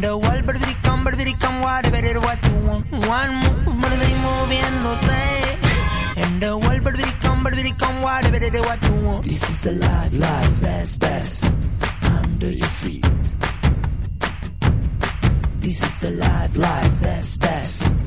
The but it come, it come, what better what you want. One move, they moviéndose. And the but it come, it come, what better what you want. This is the life, life, best, best. Under your feet. This is the life, life, best, best.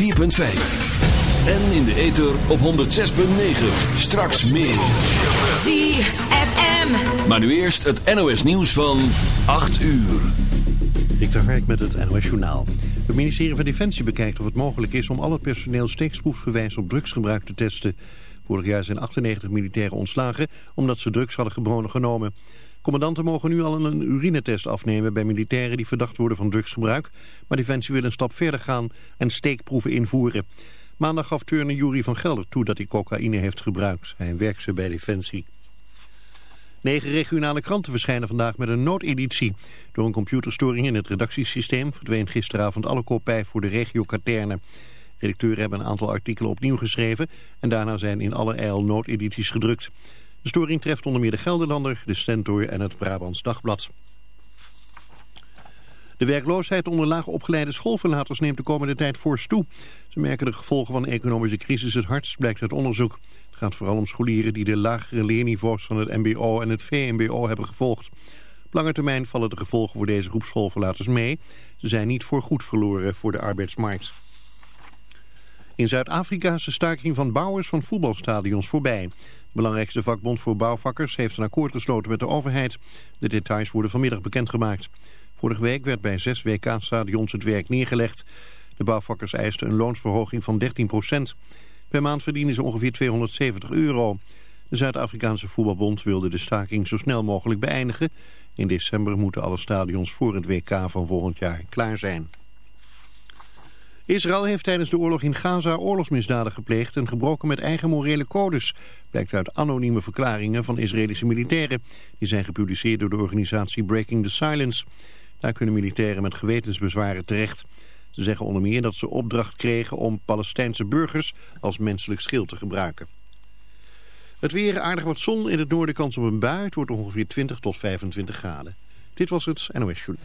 104.5. En in de ether op 106.9. Straks meer. ZFM. Maar nu eerst het NOS nieuws van 8 uur. Victor Hark met het NOS Journaal. Het ministerie van Defensie bekijkt of het mogelijk is om al het personeel steeksproefgewijs op drugsgebruik te testen. Vorig jaar zijn 98 militairen ontslagen omdat ze drugs hadden genomen. Commandanten mogen nu al een urinetest afnemen bij militairen die verdacht worden van drugsgebruik. Maar Defensie wil een stap verder gaan en steekproeven invoeren. Maandag gaf turner Jury van Gelder toe dat hij cocaïne heeft gebruikt. Hij werkt ze bij Defensie. Negen regionale kranten verschijnen vandaag met een noodeditie. Door een computerstoring in het redactiesysteem verdween gisteravond alle kopij voor de regio Katerne. Redacteuren hebben een aantal artikelen opnieuw geschreven en daarna zijn in alle eil noodedities gedrukt. De storing treft onder meer de Gelderlander, de Stentor en het Brabants Dagblad. De werkloosheid onder laag opgeleide schoolverlaters neemt de komende tijd fors toe. Ze merken de gevolgen van de economische crisis het hardst, blijkt uit onderzoek. Het gaat vooral om scholieren die de lagere leerniveaus van het mbo en het VMBO hebben gevolgd. Op lange termijn vallen de gevolgen voor deze groep schoolverlaters mee. Ze zijn niet voor goed verloren voor de arbeidsmarkt. In Zuid-Afrika is de staking van bouwers van voetbalstadions voorbij. De belangrijkste vakbond voor bouwvakkers heeft een akkoord gesloten met de overheid. De details worden vanmiddag bekendgemaakt. Vorige week werd bij zes WK-stadions het werk neergelegd. De bouwvakkers eisten een loonsverhoging van 13% Per maand verdienen ze ongeveer 270 euro. De Zuid-Afrikaanse voetbalbond wilde de staking zo snel mogelijk beëindigen... In december moeten alle stadions voor het WK van volgend jaar klaar zijn. Israël heeft tijdens de oorlog in Gaza oorlogsmisdaden gepleegd en gebroken met eigen morele codes. Blijkt uit anonieme verklaringen van Israëlische militairen. Die zijn gepubliceerd door de organisatie Breaking the Silence. Daar kunnen militairen met gewetensbezwaren terecht. Ze zeggen onder meer dat ze opdracht kregen om Palestijnse burgers als menselijk schild te gebruiken. Het weer aardig wat zon, in het noorden kans op een bui. Het wordt ongeveer 20 tot 25 graden. Dit was het NOS Journal.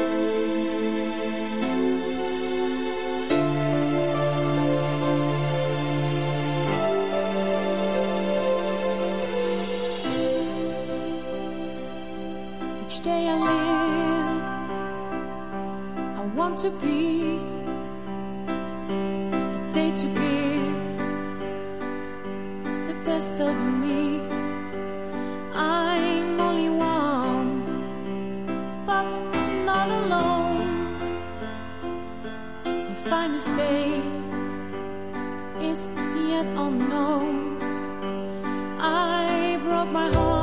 Each day I live, I want to be a day to give the best of me. I'm only one, but not alone. The finest day is yet unknown. I broke my heart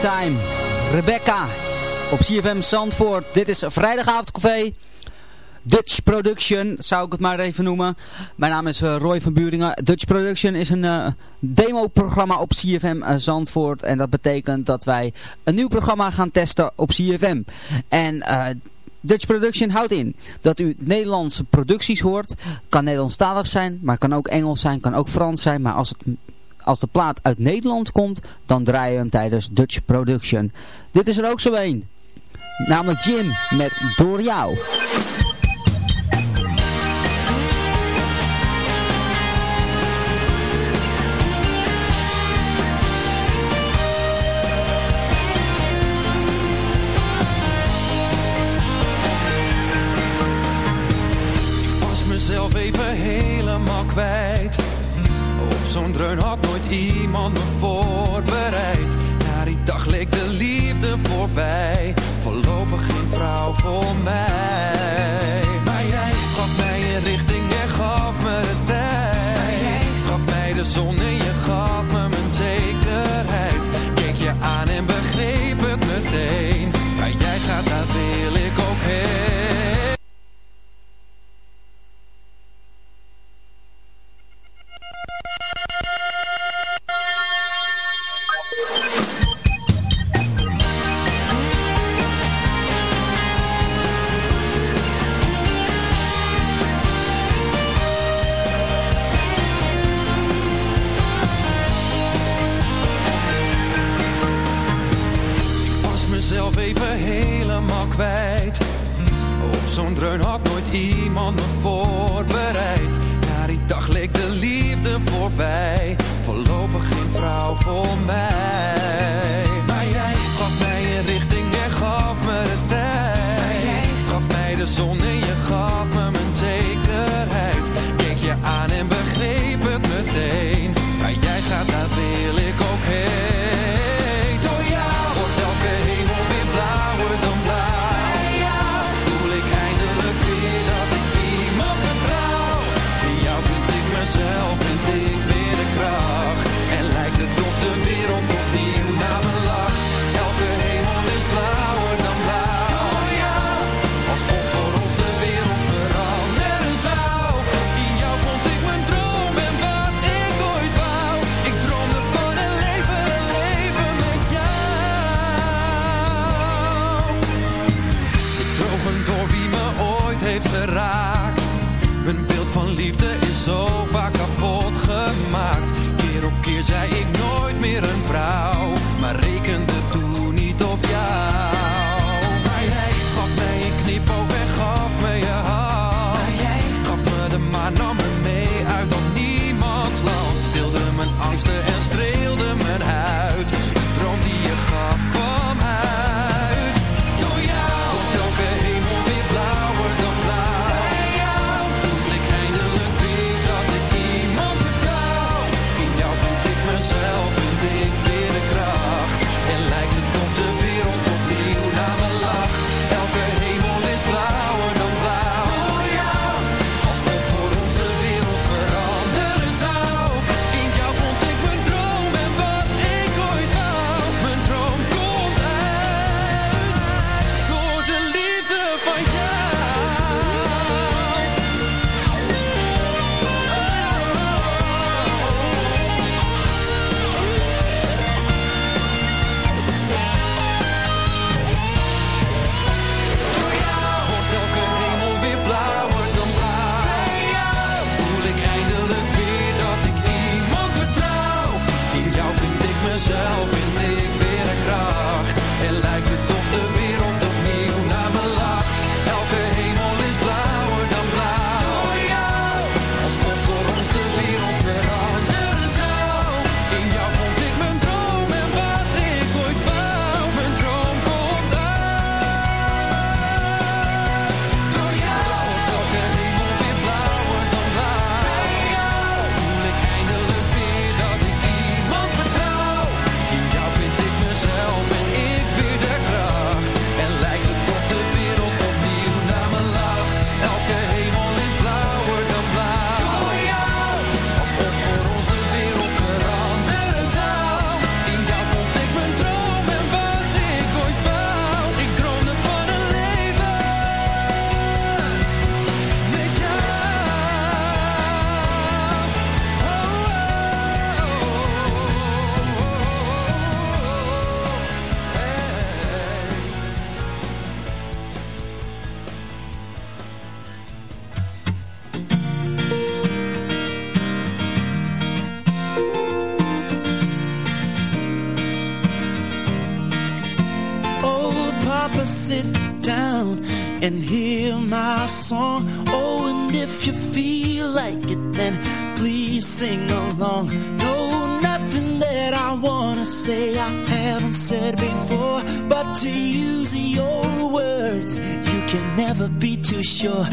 Time. Rebecca op CFM Zandvoort. Dit is Vrijdagavondcafé. Dutch Production, zou ik het maar even noemen. Mijn naam is eh, Roy van Buringen. Dutch Production is een uh, demo-programma op CFM uh, Zandvoort. En dat betekent dat wij een nieuw programma gaan testen op CFM. En Dutch Production houdt in dat u Nederlandse producties hoort. Kan Nederlandstalig zijn, maar kan ook Engels zijn, kan ook Frans zijn. Maar als, het, als de plaat uit Nederland komt, dan draaien we hem tijdens Dutch Production. Dit is er ook zo een. Namelijk Jim met Door Jou. mezelf even helemaal kwijt. Zo'n dreun had nooit iemand me voorbereid. Na die dag leek de liefde voorbij. Voorlopig geen vrouw voor mij. Maar jij gaf mij een richting en gaf me de tijd. Gaf mij de zon en je gaf me liefde is zo your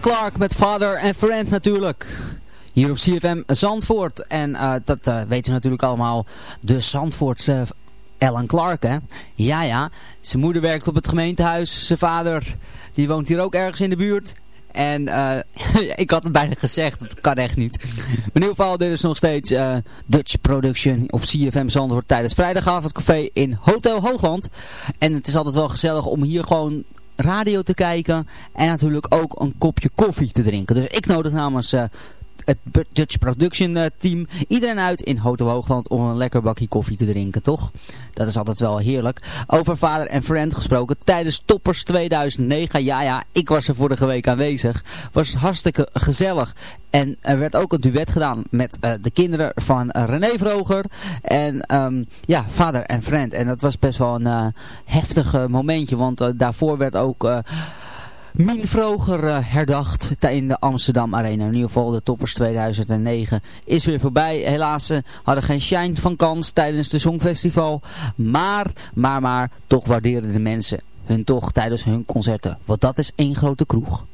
Clark met vader en Friend natuurlijk. Hier op CFM Zandvoort. En eh, dat eh, weten we natuurlijk allemaal. De Zandvoortse Ellen Clark, hè? Ja, ja. Zijn moeder werkt op het gemeentehuis. Zijn vader, die woont hier ook ergens in de buurt. En eh, ik had het bijna gezegd, dat kan echt niet. Maar in ieder geval, dit is nog steeds Dutch Production op CFM Zandvoort tijdens vrijdagavondcafé in Hotel Hoogland. En het is altijd wel gezellig om hier gewoon radio te kijken en natuurlijk ook een kopje koffie te drinken. Dus ik nodig namens eh, het Dutch Production eh, Team. Iedereen uit in Hotel Hoogland om een lekker bakje koffie te drinken, toch? Dat is altijd wel heerlijk. Over vader en friend gesproken, tijdens Toppers 2009, ja ja, ik was er vorige week aanwezig. Was hartstikke gezellig. En er werd ook een duet gedaan met eh, de kinderen van eh, René Vroger en um, ja, vader en friend. En dat was best wel een uh, heftig momentje, want daarvoor werd ook... Mien Vroger uh, herdacht in de Amsterdam Arena. In ieder geval de toppers 2009 is weer voorbij. Helaas ze hadden geen shine van kans tijdens de Songfestival. Maar, maar, maar, toch waarderen de mensen hun toch tijdens hun concerten. Want dat is één grote kroeg.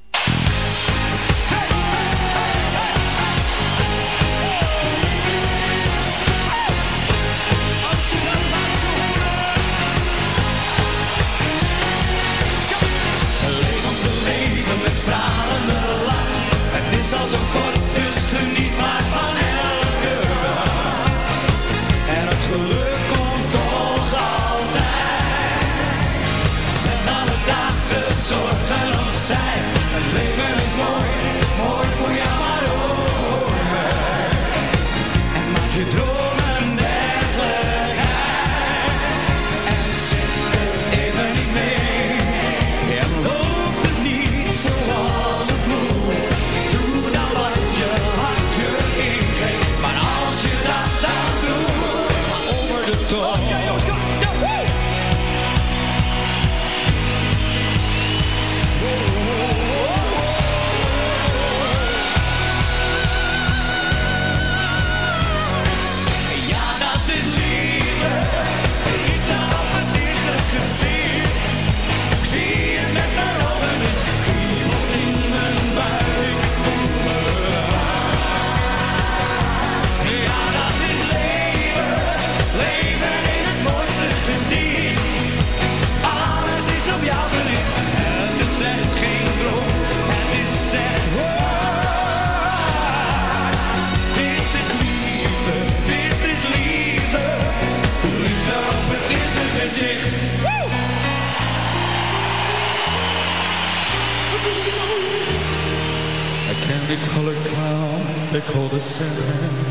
They call the colder.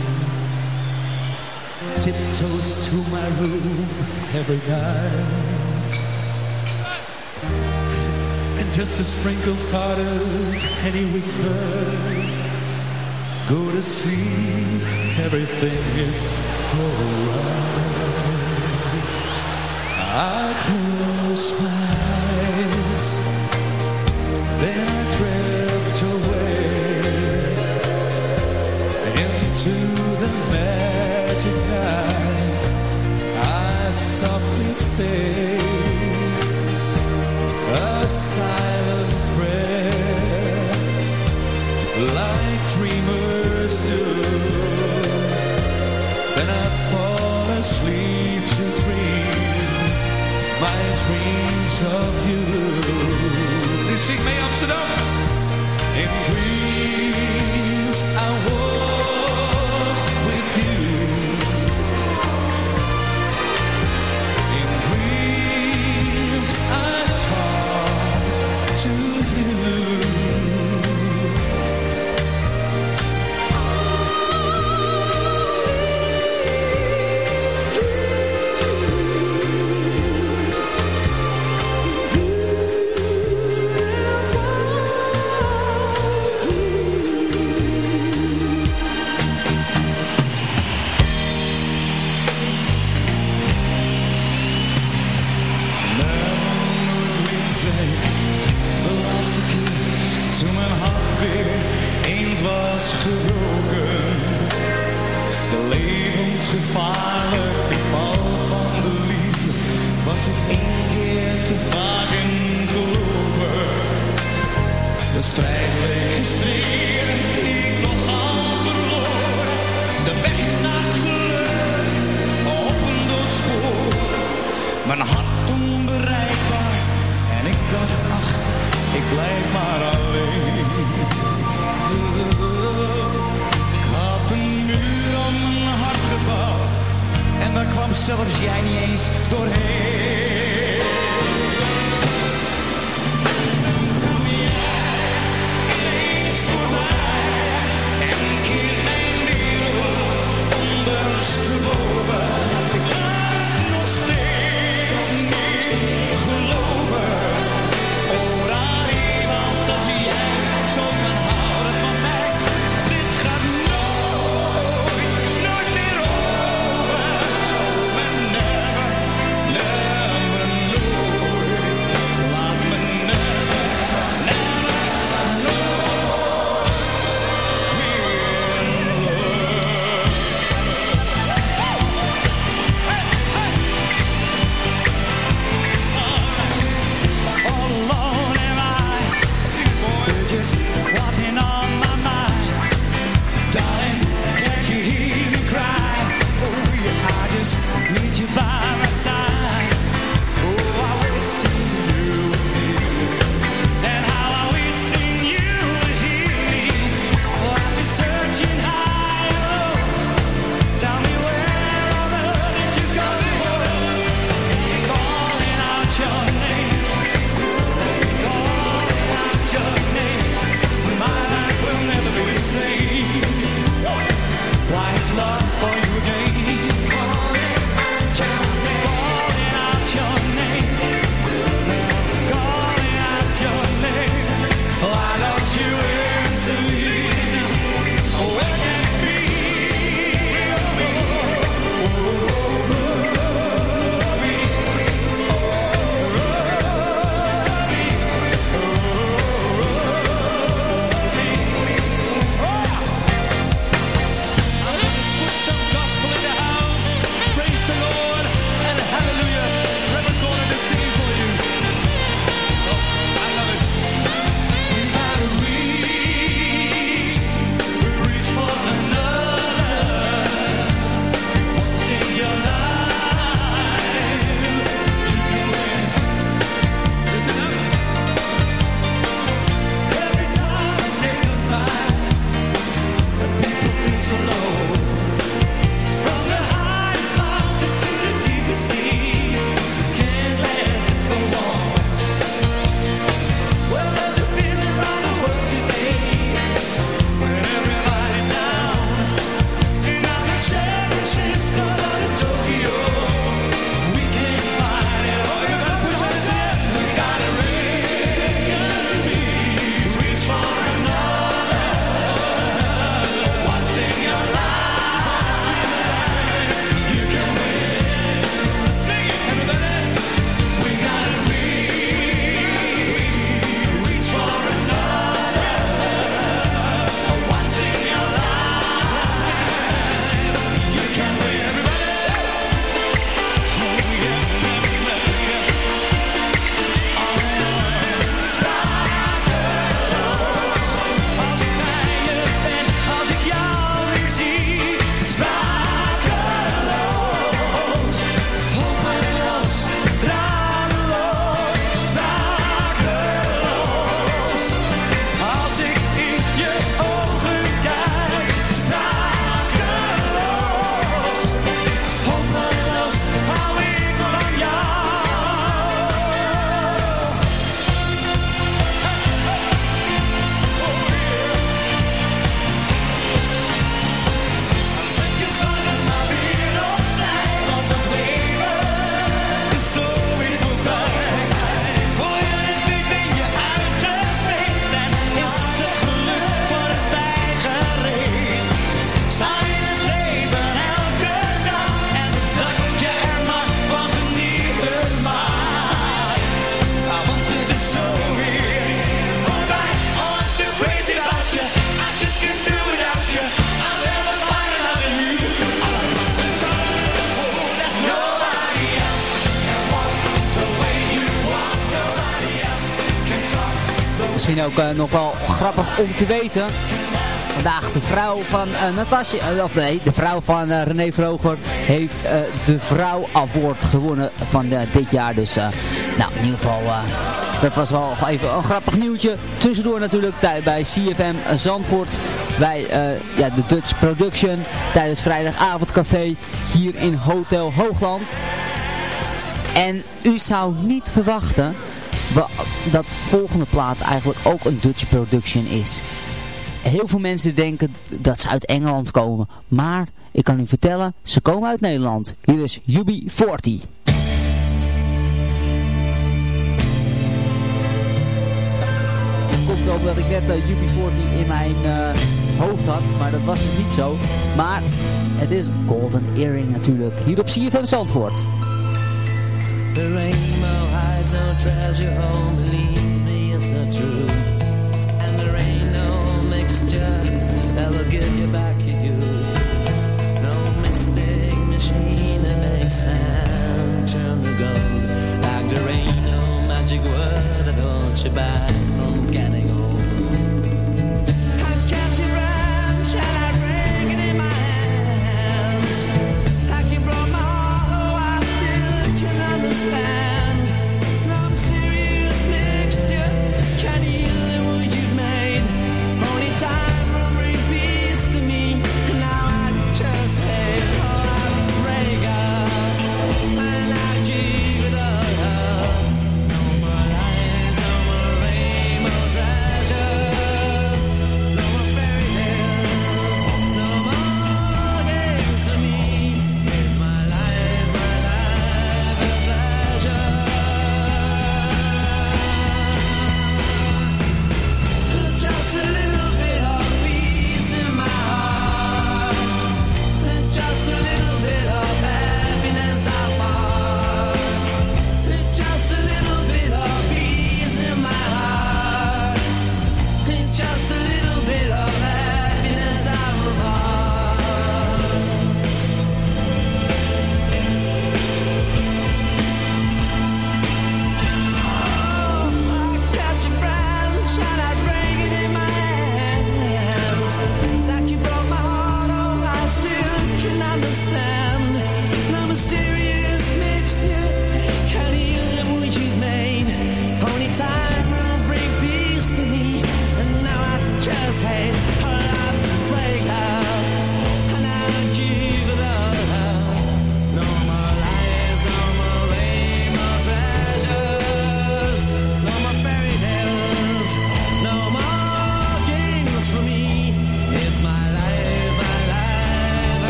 Tiptoes to my room every night. And just as sprinkle starters, and he whispered, Go to sleep, everything is alright. I close my eyes, then I dream. of you. Ook eh, nog wel grappig om te weten. Vandaag de vrouw van eh Natasja, eh, of nee, de vrouw van René Vroger heeft de Vrouw Award gewonnen van dit jaar. Dus nou, in ieder geval, dat was wel even een grappig nieuwtje. Tussendoor natuurlijk bij CFM Zandvoort, bij ja, de Dutch Production, tijdens vrijdagavondcafé hier in Hotel Hoogland. En u zou niet verwachten wa- dat volgende plaat eigenlijk ook een Dutch production is. Heel veel mensen denken dat ze uit Engeland komen. Maar ik kan u vertellen, ze komen uit Nederland. Hier is UB40. Komt ook dat ik net uh, UB40 in mijn eh, hoofd had. Maar dat was dus niet zo. Maar het is Golden Earring natuurlijk. Hier op CFM Zandvoort. The rainbow hides no treasure home, believe me, it's not true. And there ain't no mixture that will give you back your youth. No mystic machine that makes sand turn to gold. Like there ain't no magic word that holds you back from understand.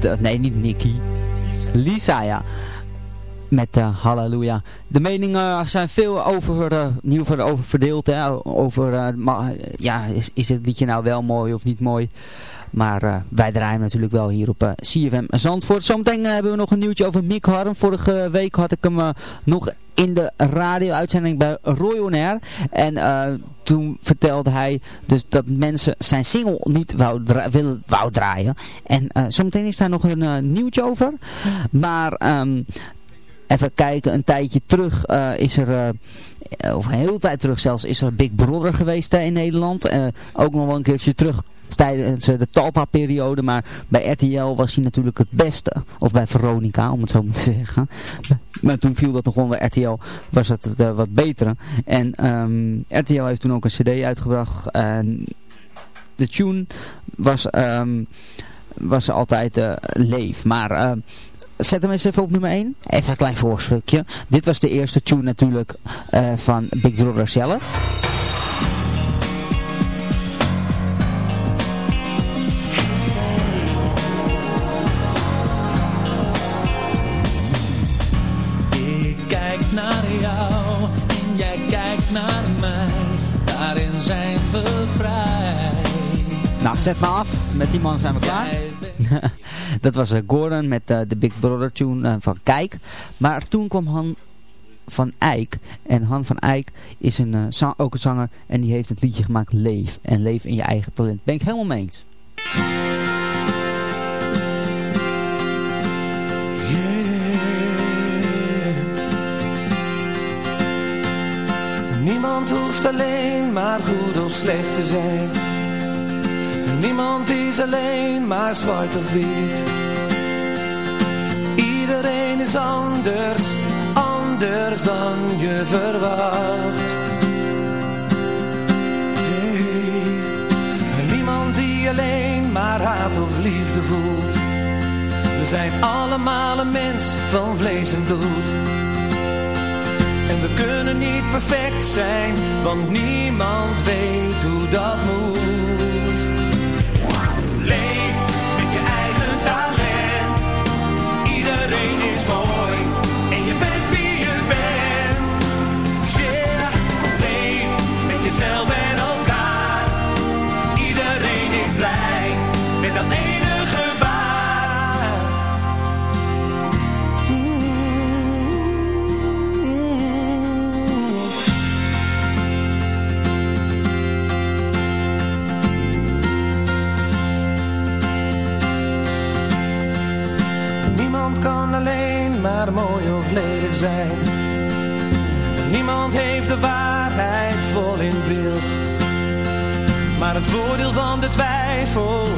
Eh, nee, niet Nicky. Lisa, ja. Met eh Halleluja. De meningen zijn veel over, eh, in over verdeeld. Hè? Over, eh, ja, is, is het liedje nou wel mooi of niet mooi? Maar eh, wij draaien natuurlijk wel hier op eh, CFM Zandvoort. Zometeen eh, hebben we nog een nieuwtje over Mick Harm. Vorige week had ik hem nog in de radio-uitzending bij Roy Air. En toen vertelde hij dus dat mensen zijn single niet wou, willen, wou draaien. En zometeen is daar nog een nieuwtje over. Maar... ehm, Even kijken, een tijdje terug is er, of een hele tijd terug zelfs, is er Big Brother geweest hè, in Nederland. Eh, ook nog wel een keertje terug tijdens eh, de Talpa-periode, maar bij RTL was hij natuurlijk het beste. Of bij Veronica, om het zo maar te zeggen. Maar toen viel dat nog onder RTL, was het het, eh, wat betere. En ehm, RTL heeft toen ook een cd uitgebracht. en de tune was, ehm, was altijd eh, leef, maar... eh, Zet hem eens even op nummer 1. Even een klein voorstukje. Dit was de eerste tune natuurlijk van Big Brother zelf. Zet maar af. Met die man zijn we klaar. dat was eh, Gordon met eh, de Big Brother tune eh, van Kijk. Maar toen kwam Han van Eyck. En Han van Eyck is een, ook een zanger. En die heeft het liedje gemaakt Leef. En Leef in je eigen talent. Ben ik helemaal mee eens. Niemand hoeft alleen maar goed of slecht te zijn. Niemand is alleen maar zwart of wit. Iedereen is anders, anders dan je verwacht. Hey, niemand die alleen maar haat of liefde voelt. We zijn allemaal een mens van vlees en bloed. En we kunnen niet perfect zijn, want niemand weet hoe dat moet. Niemand heeft de waarheid vol in beeld. Maar het voordeel van de twijfel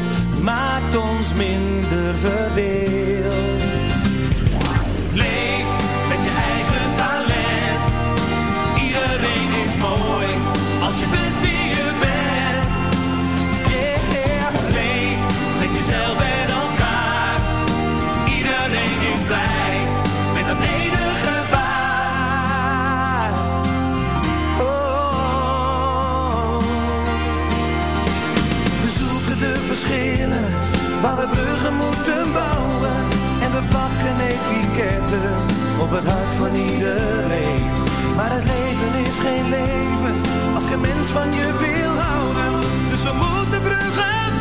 maakt ons minder verdeeld. Leef met je eigen talent. Iedereen is mooi als je bent. Waar we bruggen moeten bouwen. En we pakken etiketten op het hart van iedereen. Maar het leven is geen leven als geen mens van je wil houden. Dus we moeten bruggen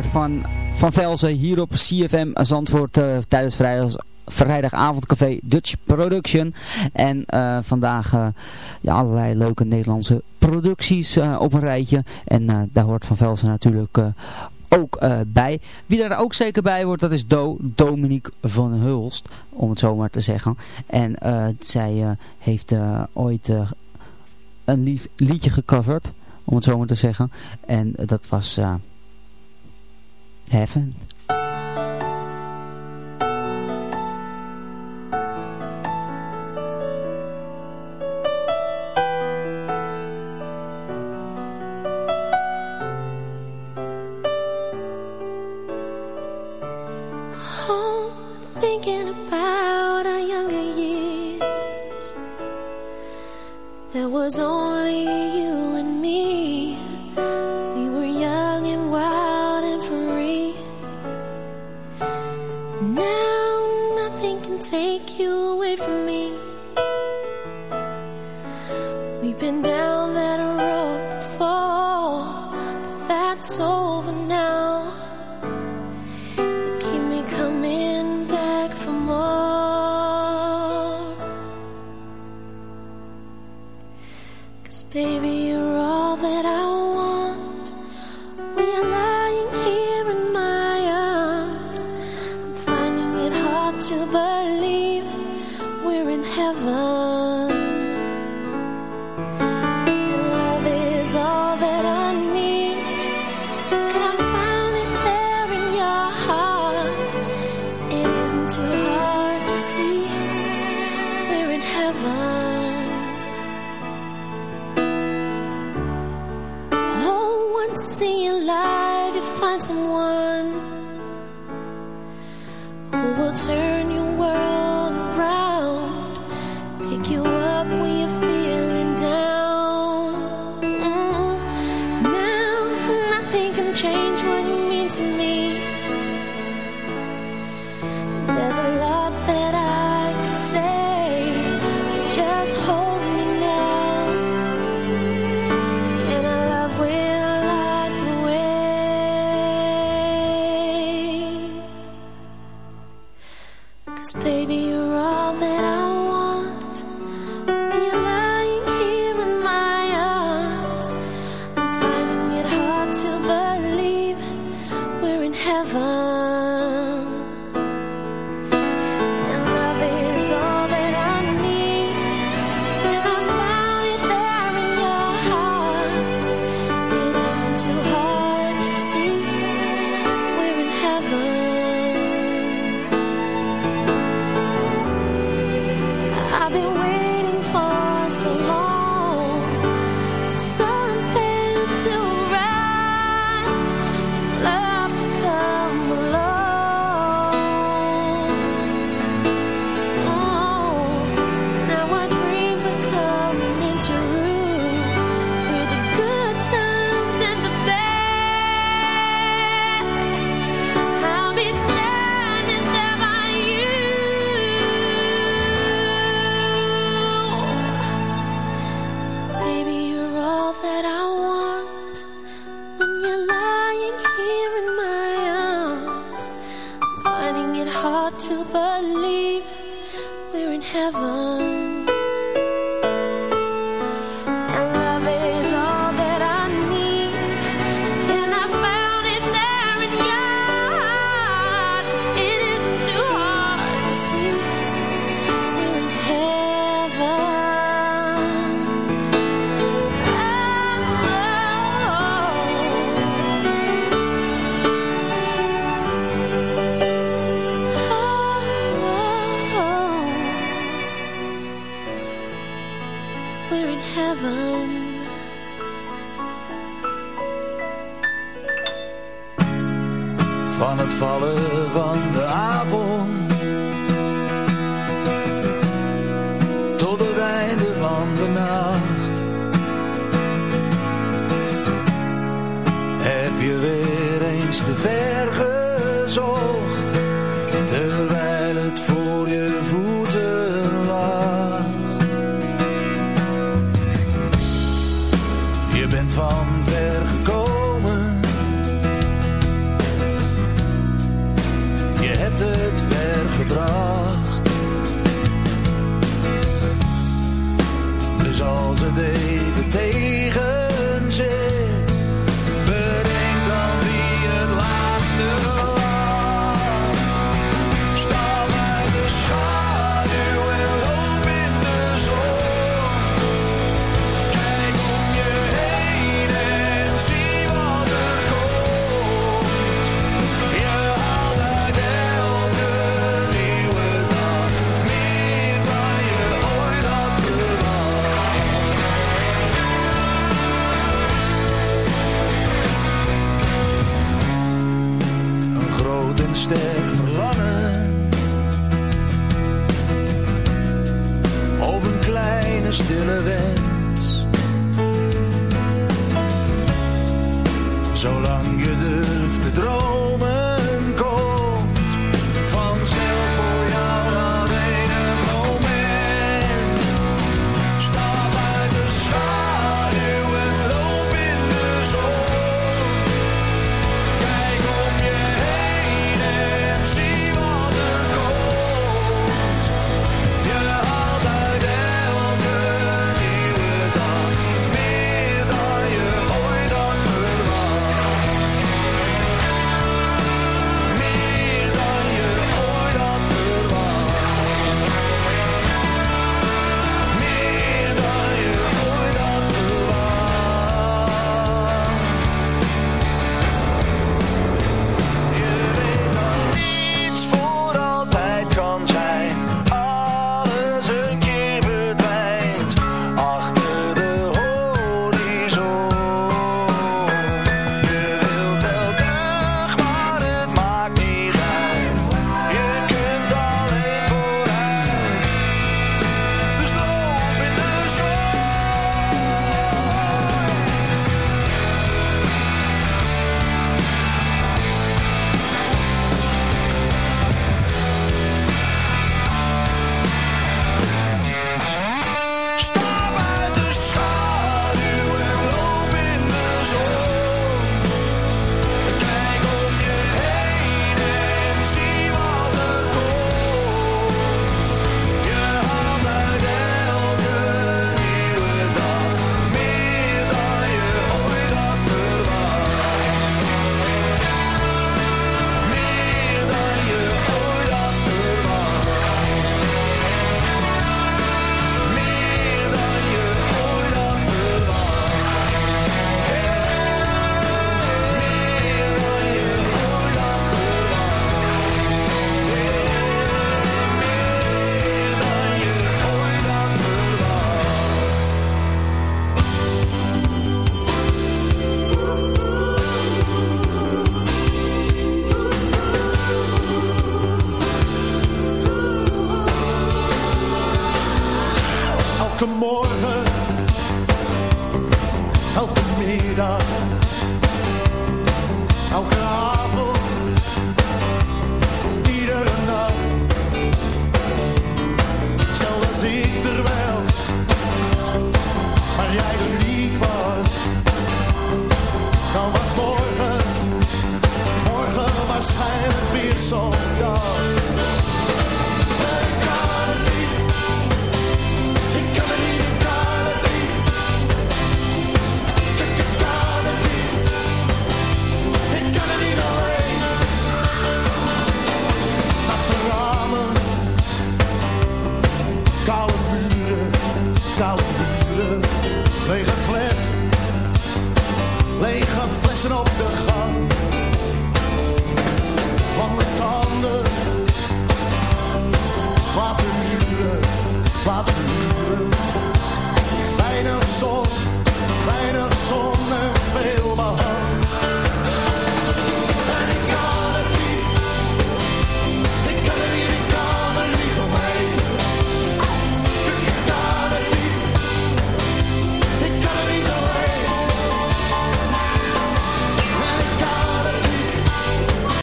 Van, van Velzen hier op CFM Zandvoort eh, tijdens vrijdag, vrijdagavondcafé Dutch Production. En eh, vandaag eh, ja, allerlei leuke Nederlandse producties op een rijtje. En daar hoort Van Velzen natuurlijk ook bij. Wie daar ook zeker bij wordt, dat is Do, Dominique van Hulst, om het zo maar te zeggen. En zij heeft ooit een lief liedje gecoverd, om het zo maar te zeggen. En dat was heaven